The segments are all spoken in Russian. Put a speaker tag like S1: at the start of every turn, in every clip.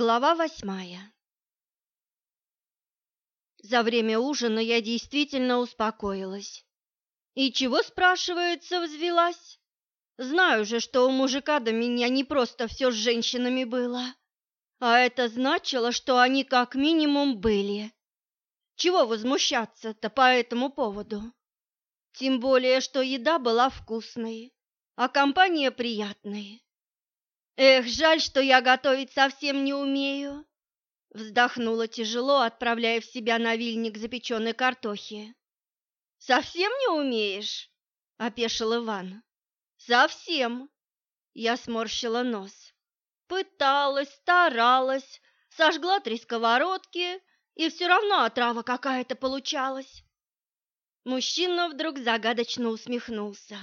S1: Глава восьмая За время ужина я действительно успокоилась. И чего, спрашивается, взвелась? Знаю же, что у мужика до меня не просто все с женщинами было, а это значило, что они как минимум были. Чего возмущаться-то по этому поводу? Тем более, что еда была вкусной, а компания приятной. Эх, жаль, что я готовить совсем не умею. Вздохнула тяжело, отправляя в себя на вильник запеченной картохи. Совсем не умеешь? Опешил Иван. Совсем. Я сморщила нос. Пыталась, старалась, сожгла три сковородки, и все равно отрава какая-то получалась. Мужчина вдруг загадочно усмехнулся.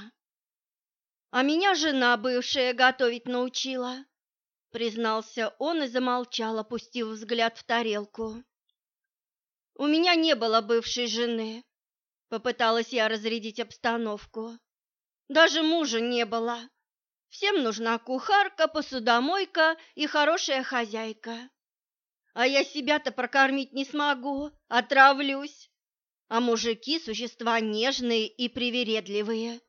S1: А меня жена бывшая готовить научила, признался он и замолчал, опустив взгляд в тарелку. У меня не было бывшей жены, попыталась я разрядить обстановку. Даже мужа не было. Всем нужна кухарка, посудомойка и хорошая хозяйка. А я себя-то прокормить не смогу, отравлюсь. А мужики – существа нежные и привередливые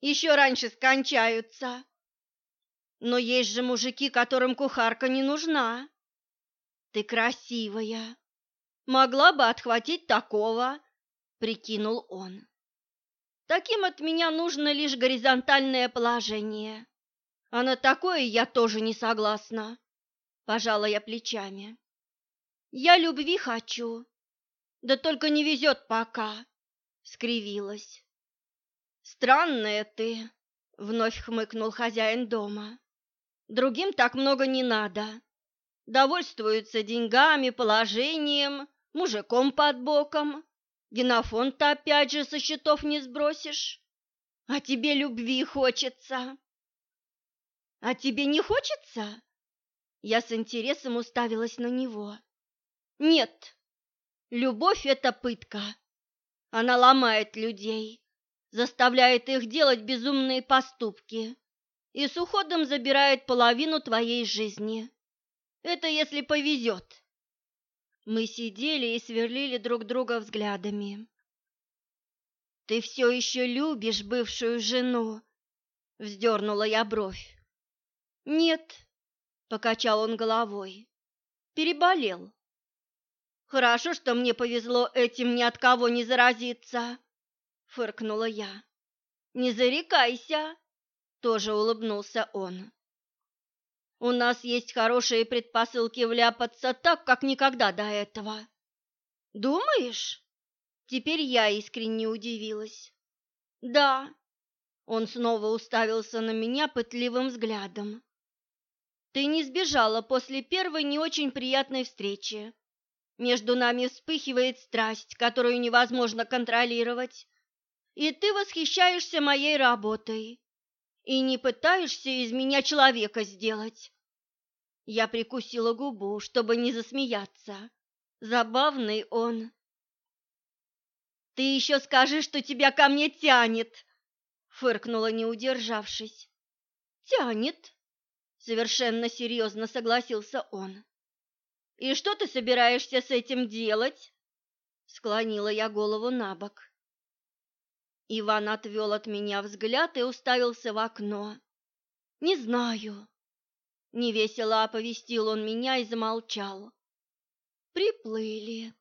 S1: еще раньше скончаются. Но есть же мужики, которым кухарка не нужна. Ты красивая. Могла бы отхватить такого, прикинул он. Таким от меня нужно лишь горизонтальное положение. А на такое я тоже не согласна, пожала я плечами. Я любви хочу, да только не везет пока, скривилась. Странная ты, вновь хмыкнул хозяин дома. Другим так много не надо. Довольствуются деньгами, положением, мужиком под боком. Генофонд-то опять же со счетов не сбросишь. А тебе любви хочется. А тебе не хочется? Я с интересом уставилась на него. Нет, любовь — это пытка. Она ломает людей заставляет их делать безумные поступки и с уходом забирает половину твоей жизни. Это если повезет. Мы сидели и сверлили друг друга взглядами. «Ты все еще любишь бывшую жену?» — вздернула я бровь. «Нет», — покачал он головой, — «переболел». «Хорошо, что мне повезло этим ни от кого не заразиться фыркнула я. Не зарекайся, тоже улыбнулся он. У нас есть хорошие предпосылки вляпаться так, как никогда до этого. Думаешь? Теперь я искренне удивилась. Да. Он снова уставился на меня пытливым взглядом. Ты не сбежала после первой не очень приятной встречи. Между нами вспыхивает страсть, которую невозможно контролировать, и ты восхищаешься моей работой и не пытаешься из меня человека сделать. Я прикусила губу, чтобы не засмеяться. Забавный он. Ты еще скажи, что тебя ко мне тянет, фыркнула, не удержавшись. Тянет, совершенно серьезно согласился он. И что ты собираешься с этим делать? Склонила я голову на бок. Иван отвел от меня взгляд и уставился в окно. «Не знаю». Невесело оповестил он меня и замолчал. «Приплыли».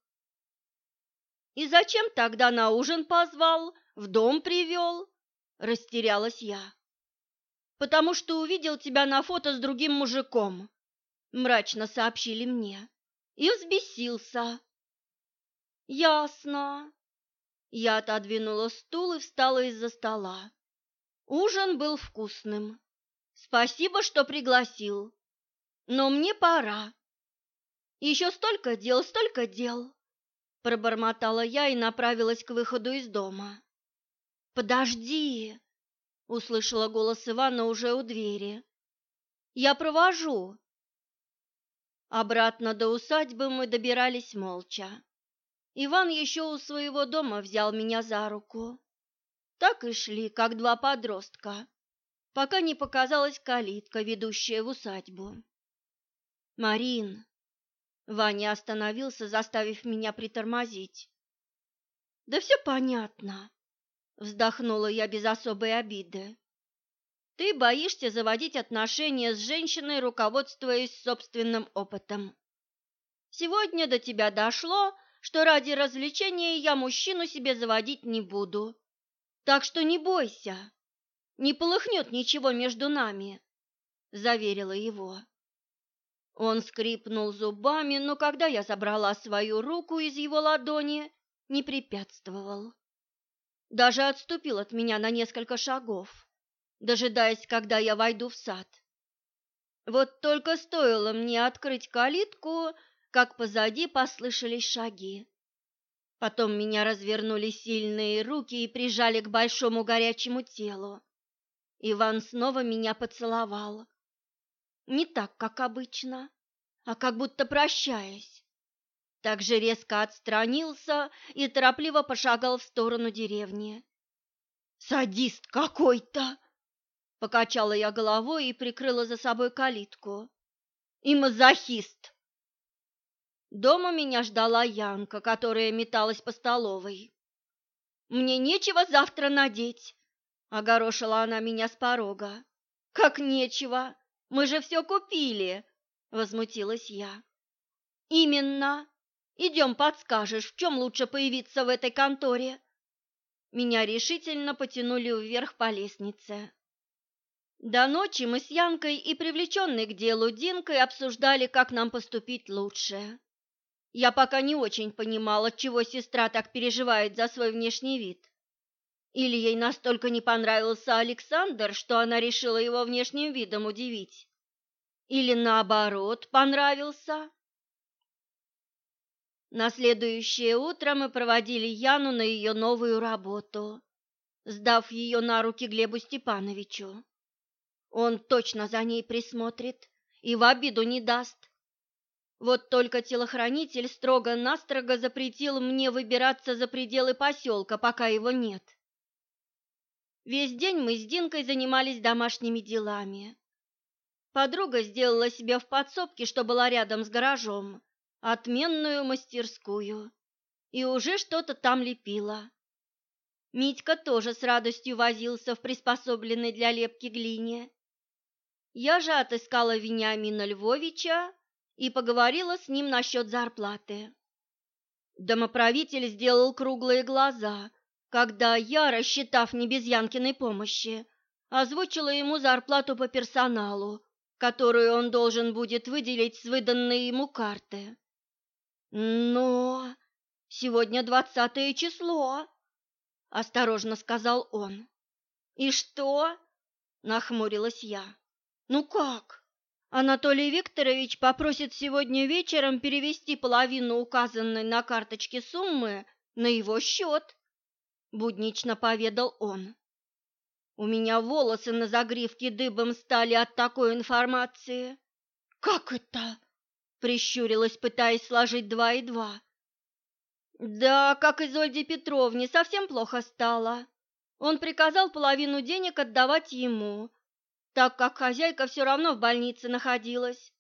S1: «И зачем тогда на ужин позвал, в дом привел?» Растерялась я. «Потому что увидел тебя на фото с другим мужиком», мрачно сообщили мне. И взбесился. «Ясно», я отодвинула стул и встала из-за стола. Ужин был вкусным. Спасибо, что пригласил. Но мне пора. Еще столько дел, столько дел. Пробормотала я и направилась к выходу из дома. Подожди, услышала голос Ивана уже у двери. Я провожу. Обратно до усадьбы мы добирались молча. Иван еще у своего дома взял меня за руку. Так и шли, как два подростка, пока не показалась калитка, ведущая в усадьбу. Марин. Ваня остановился, заставив меня притормозить. Да все понятно, вздохнула я без особой обиды. Ты боишься заводить отношения с женщиной, руководствуясь собственным опытом. Сегодня до тебя дошло, что ради развлечения я мужчину себе заводить не буду. Так что не бойся, не полыхнет ничего между нами, заверила его. Он скрипнул зубами, но когда я забрала свою руку из его ладони, не препятствовал. Даже отступил от меня на несколько шагов, дожидаясь, когда я войду в сад. Вот только стоило мне открыть калитку, как позади послышались шаги. Потом меня развернули сильные руки и прижали к большому горячему телу. Иван снова меня поцеловал. Не так, как обычно, а как будто прощаясь. Так же резко отстранился и торопливо пошагал в сторону деревни. «Садист какой-то!» Покачала я головой и прикрыла за собой калитку. «И мазохист!» Дома меня ждала Янка, которая металась по столовой. «Мне нечего завтра надеть», — огорошила она меня с порога. «Как нечего? Мы же все купили», — возмутилась я. «Именно. Идем подскажешь, в чем лучше появиться в этой конторе?» Меня решительно потянули вверх по лестнице. До ночи мы с Янкой и привлеченной к делу Динкой обсуждали, как нам поступить лучше. Я пока не очень понимала, чего сестра так переживает за свой внешний вид. Или ей настолько не понравился Александр, что она решила его внешним видом удивить. Или наоборот, понравился. На следующее утро мы проводили Яну на ее новую работу, сдав ее на руки Глебу Степановичу. Он точно за ней присмотрит и в обиду не даст. Вот только телохранитель строго-настрого запретил мне выбираться за пределы поселка, пока его нет. Весь день мы с Динкой занимались домашними делами. Подруга сделала себе в подсобке, что была рядом с гаражом, отменную мастерскую, и уже что-то там лепила. Митька тоже с радостью возился в приспособленной для лепки глине. Я же отыскала Вениамина Львовича и поговорила с ним насчет зарплаты. Домоправитель сделал круглые глаза, когда я, рассчитав не без Янкиной помощи, озвучила ему зарплату по персоналу, которую он должен будет выделить с выданной ему карты. «Но сегодня двадцатое число», — осторожно сказал он. «И что?» — нахмурилась я. «Ну как?» Анатолий Викторович попросит сегодня вечером перевести половину указанной на карточке суммы на его счет», — буднично поведал он. У меня волосы на загривке дыбом стали от такой информации. «Как это?» — прищурилась, пытаясь сложить два и два. «Да, как Изольде Петровне, совсем плохо стало. Он приказал половину денег отдавать ему, так как хозяйка все равно в больнице находилась,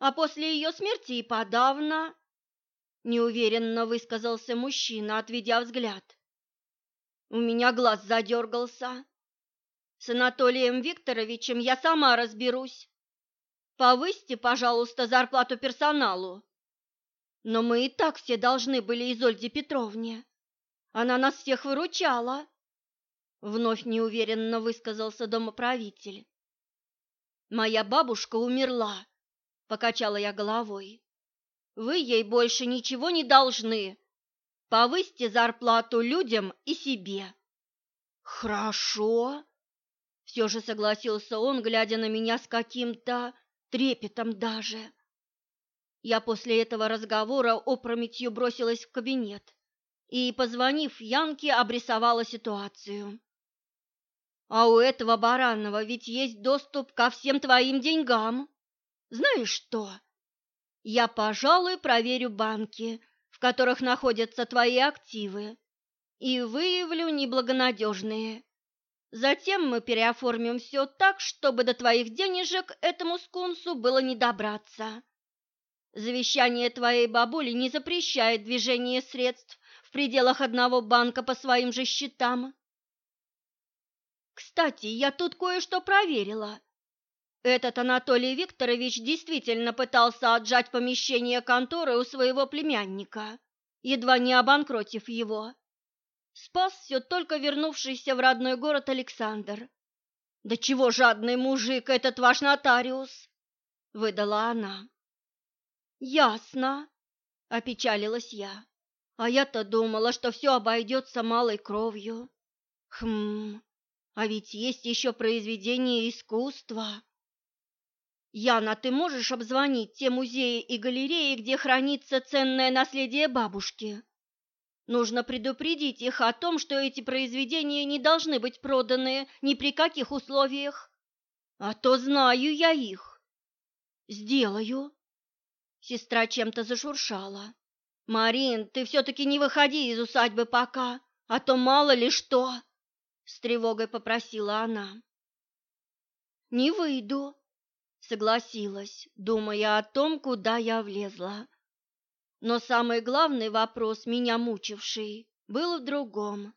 S1: а после ее смерти и подавно, неуверенно высказался мужчина, отведя взгляд. У меня глаз задергался. С Анатолием Викторовичем я сама разберусь. Повысьте, пожалуйста, зарплату персоналу. Но мы и так все должны были Изольде Петровне. Она нас всех выручала. Вновь неуверенно высказался домоправитель. Моя бабушка умерла, покачала я головой. Вы ей больше ничего не должны. Повысьте зарплату людям и себе. Хорошо, все же согласился он, глядя на меня с каким-то трепетом даже. Я после этого разговора опрометью бросилась в кабинет и, позвонив Янке, обрисовала ситуацию. А у этого Баранова ведь есть доступ ко всем твоим деньгам. Знаешь что? Я, пожалуй, проверю банки, в которых находятся твои активы, и выявлю неблагонадежные. Затем мы переоформим все так, чтобы до твоих денежек этому скунсу было не добраться. Завещание твоей бабули не запрещает движение средств в пределах одного банка по своим же счетам. Кстати, я тут кое-что проверила. Этот Анатолий Викторович действительно пытался отжать помещение конторы у своего племянника, едва не обанкротив его. Спас все только вернувшийся в родной город Александр. «Да чего жадный мужик этот ваш нотариус!» — выдала она. «Ясно», — опечалилась я. «А я-то думала, что все обойдется малой кровью. Хм, а ведь есть еще произведения искусства». «Яна, ты можешь обзвонить те музеи и галереи, где хранится ценное наследие бабушки?» Нужно предупредить их о том, что эти произведения не должны быть проданы ни при каких условиях. А то знаю я их. Сделаю. Сестра чем-то зашуршала. Марин, ты все-таки не выходи из усадьбы пока, а то мало ли что. С тревогой попросила она. Не выйду, согласилась, думая о том, куда я влезла. Но самый главный вопрос, меня мучивший, был в другом.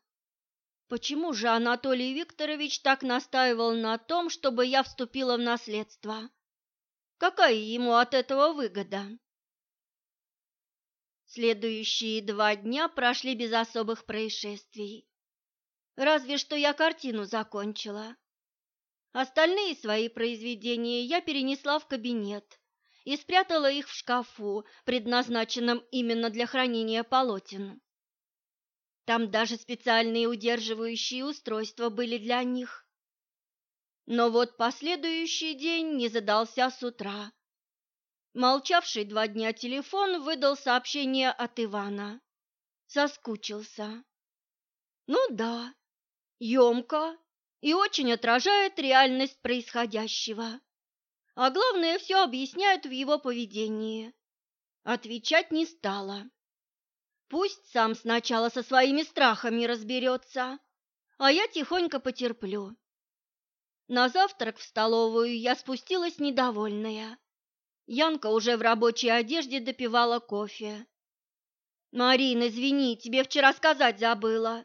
S1: Почему же Анатолий Викторович так настаивал на том, чтобы я вступила в наследство? Какая ему от этого выгода? Следующие два дня прошли без особых происшествий. Разве что я картину закончила. Остальные свои произведения я перенесла в кабинет и спрятала их в шкафу, предназначенном именно для хранения полотен. Там даже специальные удерживающие устройства были для них. Но вот последующий день не задался с утра. Молчавший два дня телефон выдал сообщение от Ивана. Соскучился. Ну да, емко и очень отражает реальность происходящего а главное, все объясняют в его поведении. Отвечать не стала. Пусть сам сначала со своими страхами разберется, а я тихонько потерплю. На завтрак в столовую я спустилась недовольная. Янка уже в рабочей одежде допивала кофе. «Марин, извини, тебе вчера сказать забыла.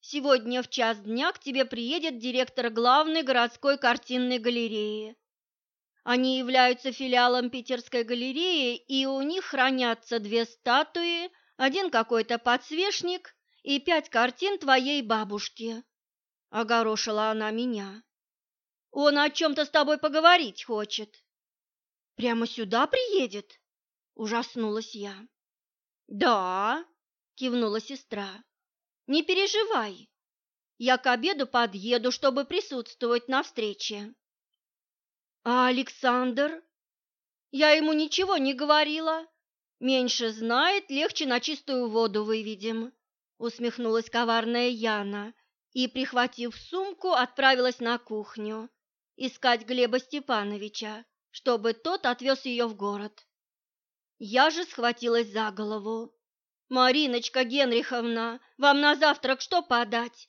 S1: Сегодня в час дня к тебе приедет директор главной городской картинной галереи. Они являются филиалом Питерской галереи, и у них хранятся две статуи, один какой-то подсвечник и пять картин твоей бабушки. Огорошила она меня. Он о чем-то с тобой поговорить хочет. Прямо сюда приедет? Ужаснулась я. Да, кивнула сестра. Не переживай. Я к обеду подъеду, чтобы присутствовать на встрече. А Александр? Я ему ничего не говорила. Меньше знает, легче на чистую воду выведем, усмехнулась коварная Яна и, прихватив сумку, отправилась на кухню искать Глеба Степановича, чтобы тот отвез ее в город. Я же схватилась за голову. «Мариночка Генриховна, вам на завтрак что подать?»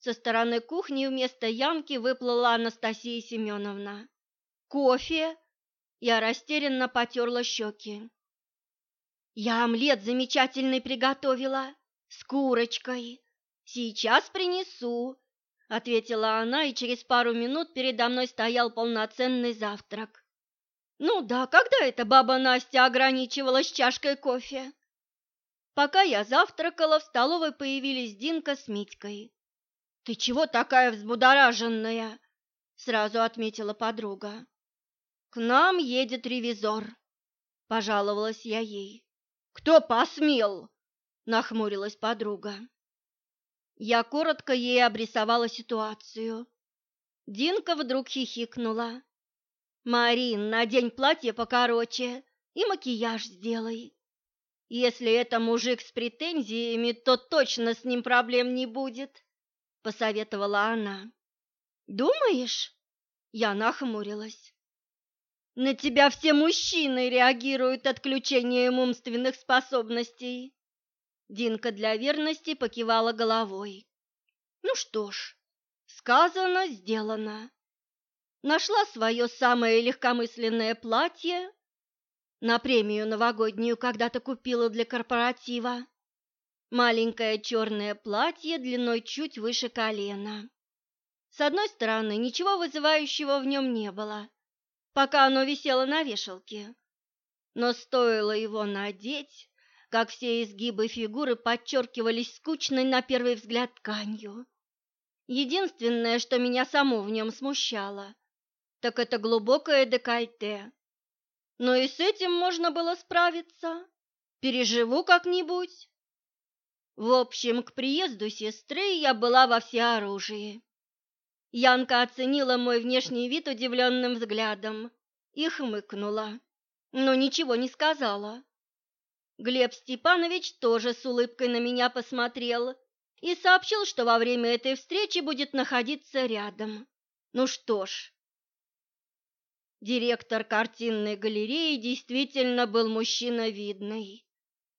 S1: Со стороны кухни вместо Янки выплыла Анастасия Семеновна. Кофе? Я растерянно потерла щеки. Я омлет замечательный приготовила с курочкой. Сейчас принесу, ответила она, и через пару минут передо мной стоял полноценный завтрак. Ну да, когда эта баба Настя ограничивалась чашкой кофе? Пока я завтракала, в столовой появились Динка с Митькой. «Ты чего такая взбудораженная?» — сразу отметила подруга. «К нам едет ревизор», — пожаловалась я ей. «Кто посмел?» — нахмурилась подруга. Я коротко ей обрисовала ситуацию. Динка вдруг хихикнула. «Марин, надень платье покороче и макияж сделай. Если это мужик с претензиями, то точно с ним проблем не будет», — посоветовала она. «Думаешь?» — я нахмурилась. На тебя все мужчины реагируют отключением умственных способностей. Динка для верности покивала головой. Ну что ж, сказано, сделано. Нашла свое самое легкомысленное платье, На премию новогоднюю когда-то купила для корпоратива. Маленькое черное платье длиной чуть выше колена. С одной стороны, ничего вызывающего в нем не было, пока оно висело на вешалке. Но стоило его надеть, как все изгибы фигуры подчеркивались скучной на первый взгляд тканью. Единственное, что меня само в нем смущало, так это глубокое декольте. Но и с этим можно было справиться. Переживу как-нибудь. В общем, к приезду сестры я была во всеоружии. Янка оценила мой внешний вид удивленным взглядом и хмыкнула, но ничего не сказала. Глеб Степанович тоже с улыбкой на меня посмотрел и сообщил, что во время этой встречи будет находиться рядом. Ну что ж, директор картинной галереи действительно был мужчина видный,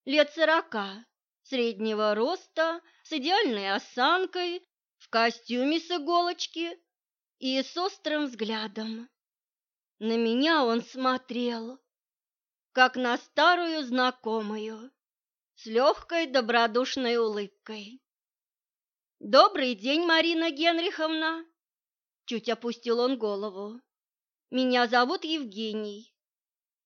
S1: лет сорока, среднего роста, с идеальной осанкой, в костюме с иголочки и с острым взглядом. На меня он смотрел, как на старую знакомую, с легкой добродушной улыбкой. «Добрый день, Марина Генриховна!» Чуть опустил он голову. «Меня зовут Евгений.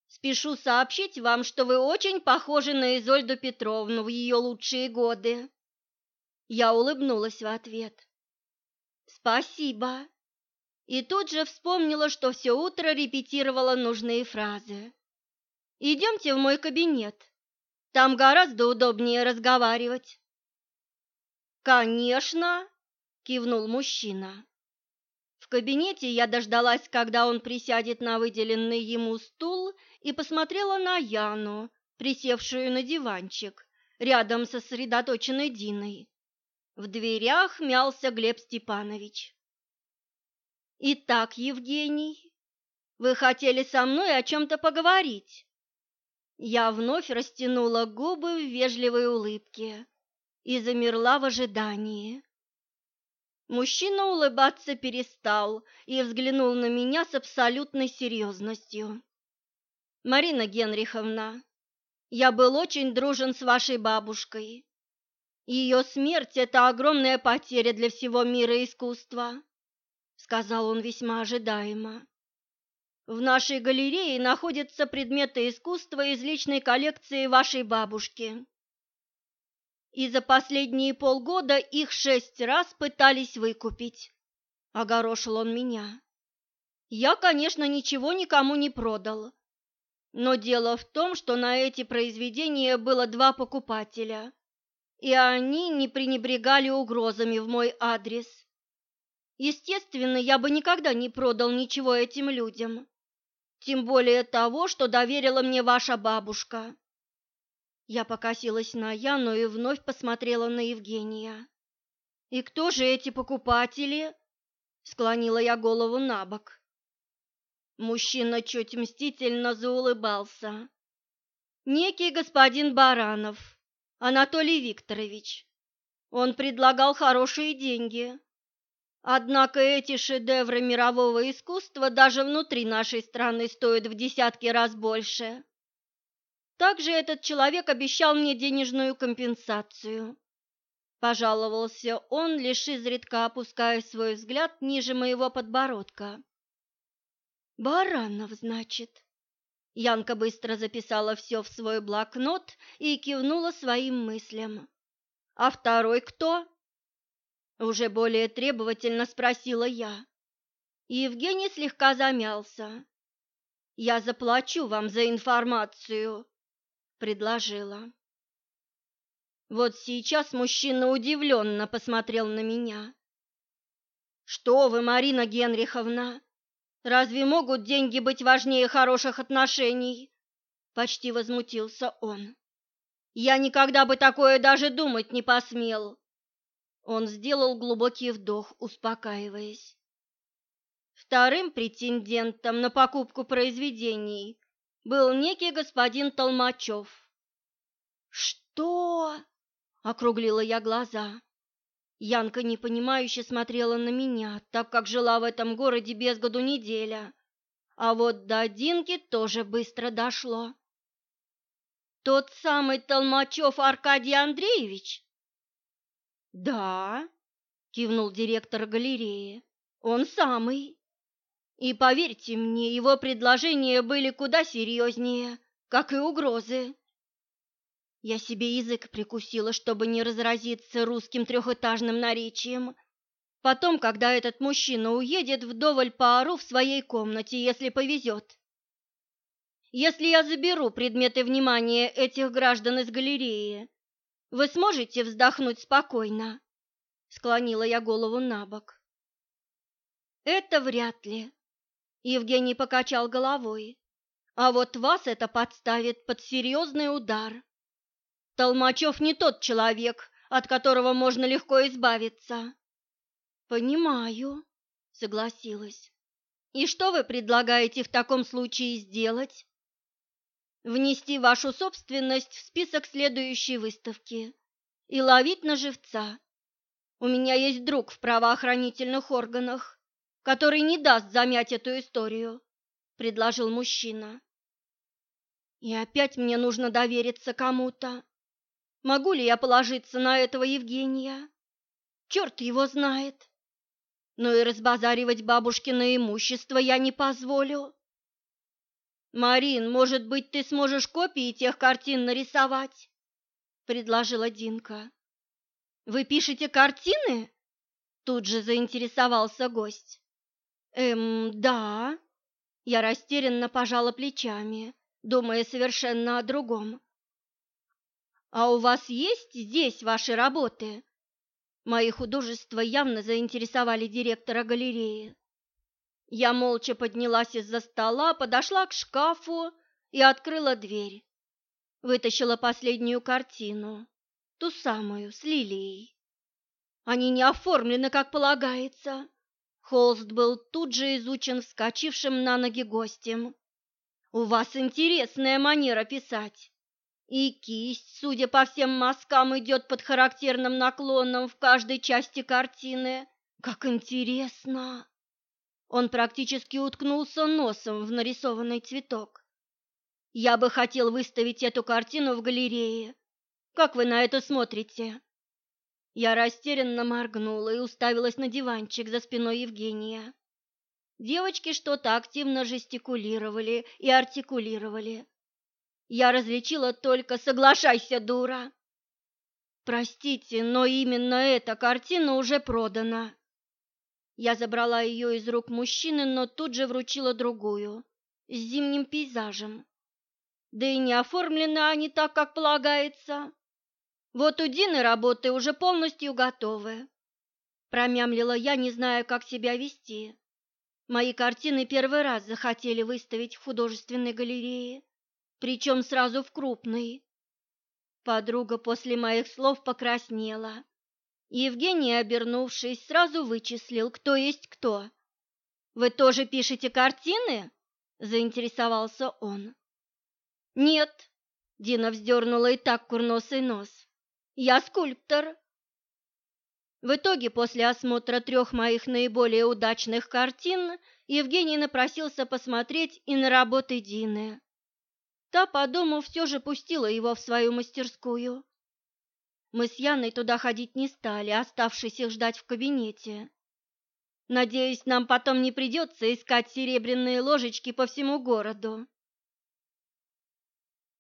S1: Спешу сообщить вам, что вы очень похожи на Изольду Петровну в ее лучшие годы». Я улыбнулась в ответ. «Спасибо!» И тут же вспомнила, что все утро репетировала нужные фразы. Идемте в мой кабинет. Там гораздо удобнее разговаривать. Конечно, кивнул мужчина. В кабинете я дождалась, когда он присядет на выделенный ему стул, и посмотрела на Яну, присевшую на диванчик, рядом со сосредоточенной Диной. В дверях мялся Глеб Степанович. «Итак, Евгений, вы хотели со мной о чем-то поговорить?» Я вновь растянула губы в вежливой улыбке и замерла в ожидании. Мужчина улыбаться перестал и взглянул на меня с абсолютной серьезностью. «Марина Генриховна, я был очень дружен с вашей бабушкой. Ее смерть – это огромная потеря для всего мира искусства», – сказал он весьма ожидаемо. В нашей галерее находятся предметы искусства из личной коллекции вашей бабушки. И за последние полгода их шесть раз пытались выкупить. Огорошил он меня. Я, конечно, ничего никому не продал. Но дело в том, что на эти произведения было два покупателя, и они не пренебрегали угрозами в мой адрес. Естественно, я бы никогда не продал ничего этим людям тем более того, что доверила мне ваша бабушка. Я покосилась на Яну и вновь посмотрела на Евгения. И кто же эти покупатели? Склонила я голову на бок. Мужчина чуть мстительно заулыбался. Некий господин Баранов, Анатолий Викторович. Он предлагал хорошие деньги. Однако эти шедевры мирового искусства даже внутри нашей страны стоят в десятки раз больше. Также этот человек обещал мне денежную компенсацию. Пожаловался он, лишь изредка опуская свой взгляд ниже моего подбородка. «Баранов, значит?» Янка быстро записала все в свой блокнот и кивнула своим мыслям. «А второй кто?» Уже более требовательно спросила я. Евгений слегка замялся. «Я заплачу вам за информацию», — предложила. Вот сейчас мужчина удивленно посмотрел на меня. «Что вы, Марина Генриховна, разве могут деньги быть важнее хороших отношений?» Почти возмутился он. «Я никогда бы такое даже думать не посмел. Он сделал глубокий вдох, успокаиваясь. Вторым претендентом на покупку произведений был некий господин Толмачев. «Что?» — округлила я глаза. Янка непонимающе смотрела на меня, так как жила в этом городе без году неделя. А вот до Динки тоже быстро дошло. Тот самый Толмачев Аркадий Андреевич? Да, кивнул директор галереи. Он самый. И поверьте мне, его предложения были куда серьезнее, как и угрозы. Я себе язык прикусила, чтобы не разразиться русским трехэтажным наречием. Потом, когда этот мужчина уедет, вдоволь поору в своей комнате, если повезет. Если я заберу предметы внимания этих граждан из галереи, вы сможете вздохнуть спокойно?» Склонила я голову на бок. «Это вряд ли», — Евгений покачал головой. «А вот вас это подставит под серьезный удар. Толмачев не тот человек, от которого можно легко избавиться». «Понимаю», — согласилась. «И что вы предлагаете в таком случае сделать?» внести вашу собственность в список следующей выставки и ловить на живца. У меня есть друг в правоохранительных органах, который не даст замять эту историю, предложил мужчина. И опять мне нужно довериться кому-то. Могу ли я положиться на этого Евгения? Черт его знает. Но и разбазаривать бабушкино имущество я не позволю. «Марин, может быть, ты сможешь копии тех картин нарисовать?» — предложила Динка. «Вы пишете картины?» — тут же заинтересовался гость. «Эм, да». Я растерянно пожала плечами, думая совершенно о другом. «А у вас есть здесь ваши работы?» Мои художества явно заинтересовали директора галереи. Я молча поднялась из-за стола, подошла к шкафу и открыла дверь. Вытащила последнюю картину, ту самую, с лилией. Они не оформлены, как полагается. Холст был тут же изучен вскочившим на ноги гостем. «У вас интересная манера писать. И кисть, судя по всем мазкам, идет под характерным наклоном в каждой части картины. Как интересно!» Он практически уткнулся носом в нарисованный цветок. Я бы хотел выставить эту картину в галерее. Как вы на это смотрите? Я растерянно моргнула и уставилась на диванчик за спиной Евгения. Девочки что-то активно жестикулировали и артикулировали. Я различила только «Соглашайся, дура!» Простите, но именно эта картина уже продана. Я забрала ее из рук мужчины, но тут же вручила другую, с зимним пейзажем. Да и не оформлены они так, как полагается. Вот у Дины работы уже полностью готовы. Промямлила я, не зная, как себя вести. Мои картины первый раз захотели выставить в художественной галерее, причем сразу в крупной. Подруга после моих слов покраснела Евгений, обернувшись, сразу вычислил, кто есть кто. «Вы тоже пишете картины?» – заинтересовался он. «Нет», – Дина вздернула и так курносый нос. «Я скульптор». В итоге, после осмотра трех моих наиболее удачных картин, Евгений напросился посмотреть и на работы Дины. Та, подумав, все же пустила его в свою мастерскую. Мы с Яной туда ходить не стали, оставшись их ждать в кабинете. Надеюсь, нам потом не придется искать серебряные ложечки по всему городу.